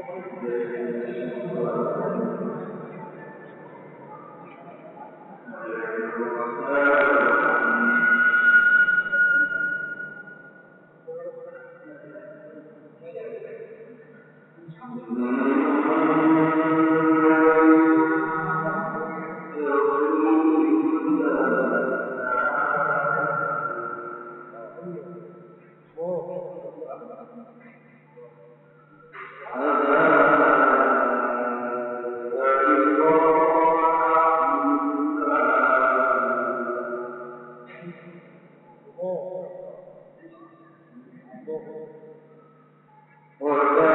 Thank you. Oh, oh, oh.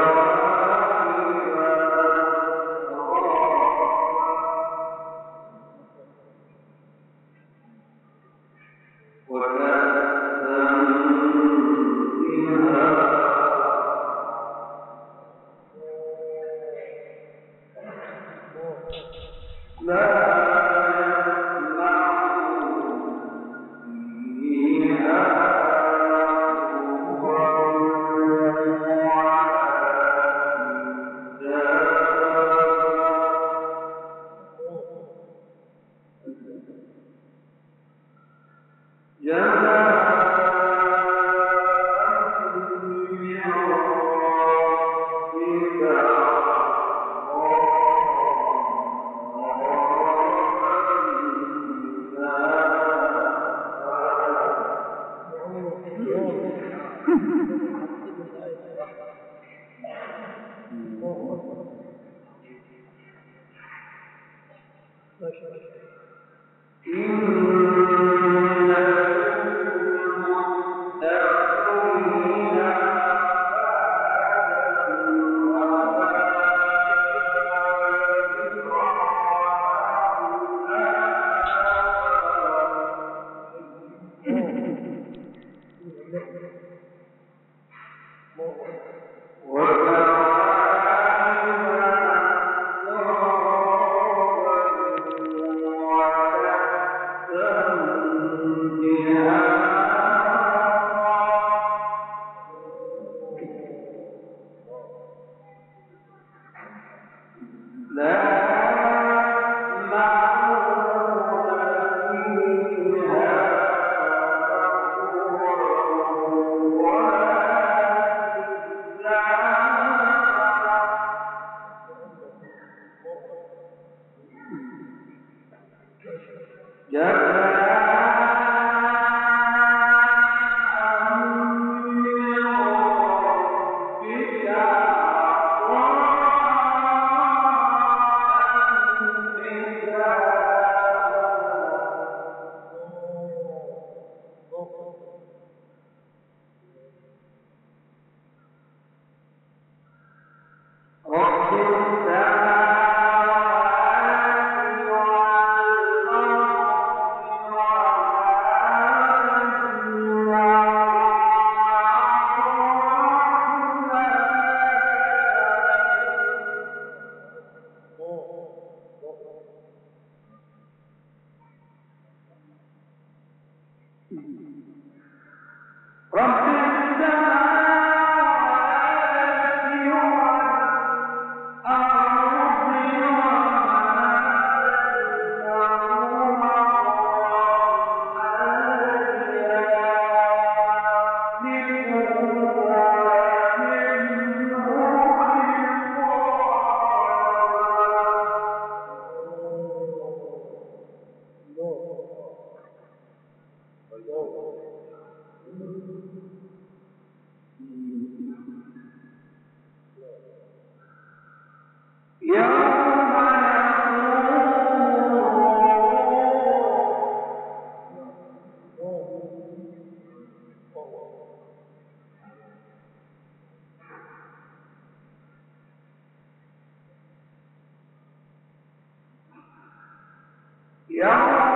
Ya.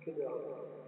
كده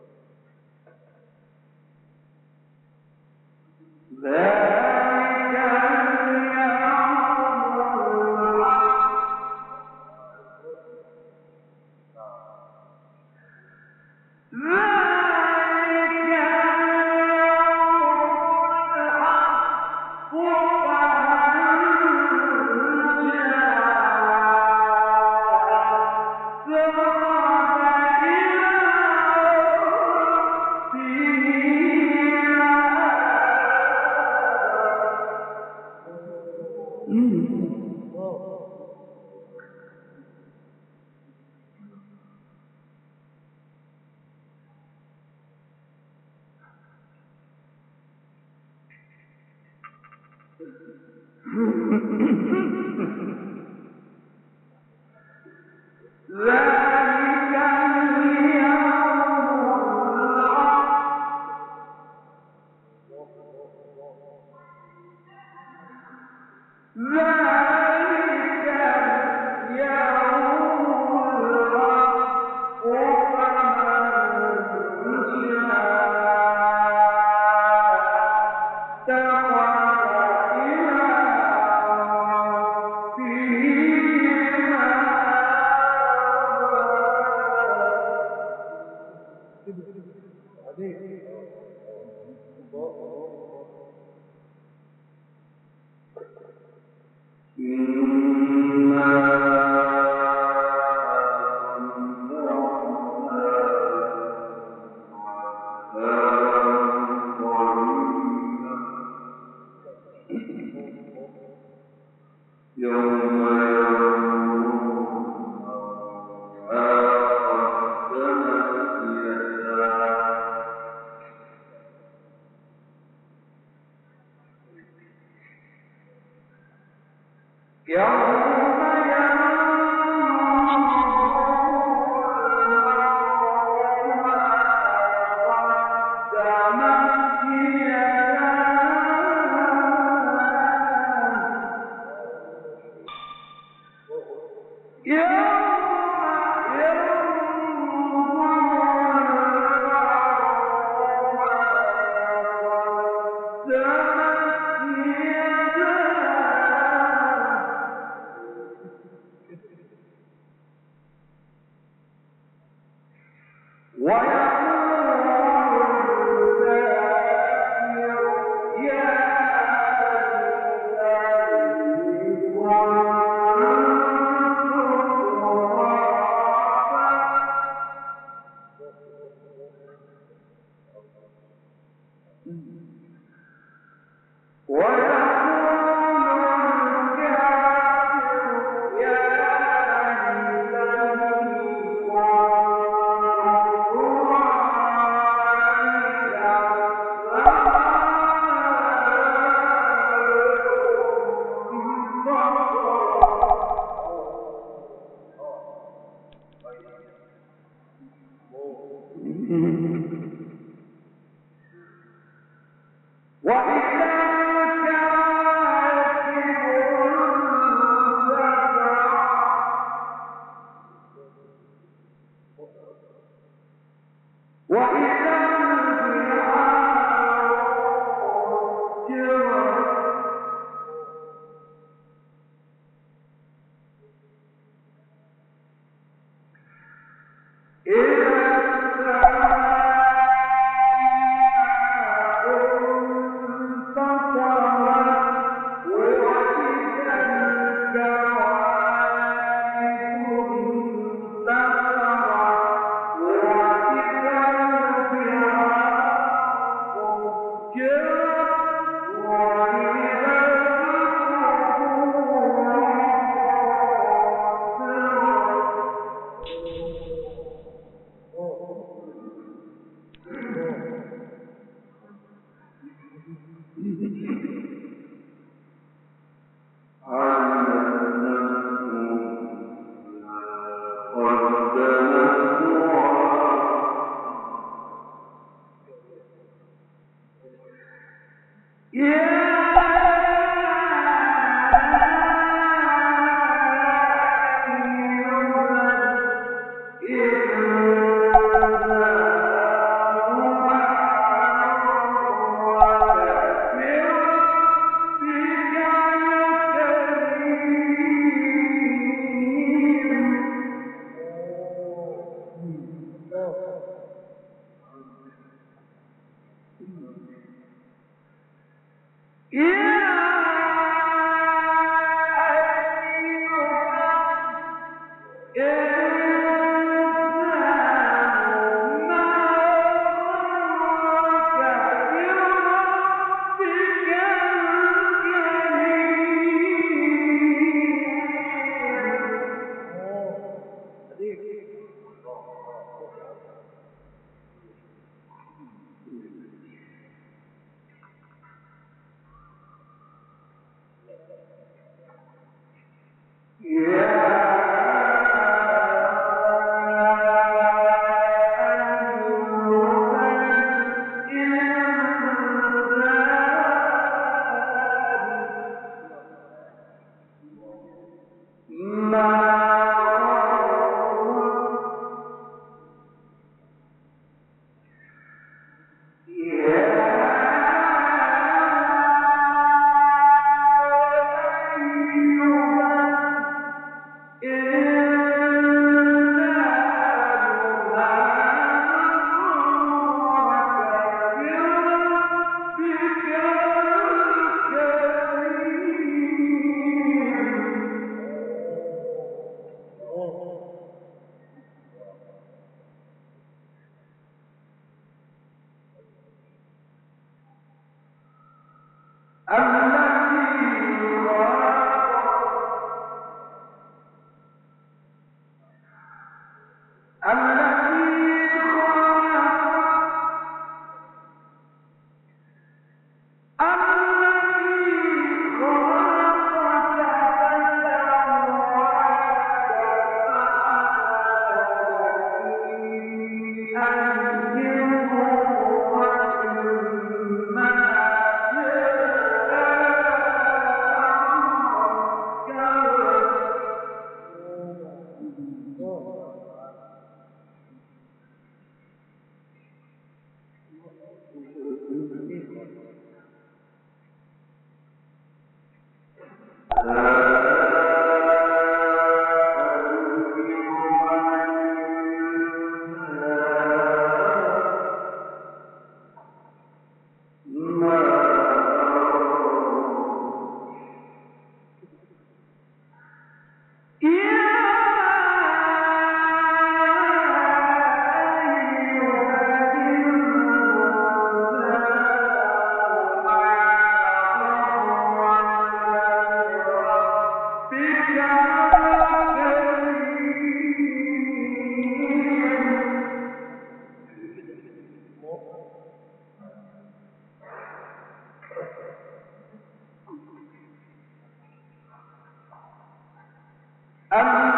أم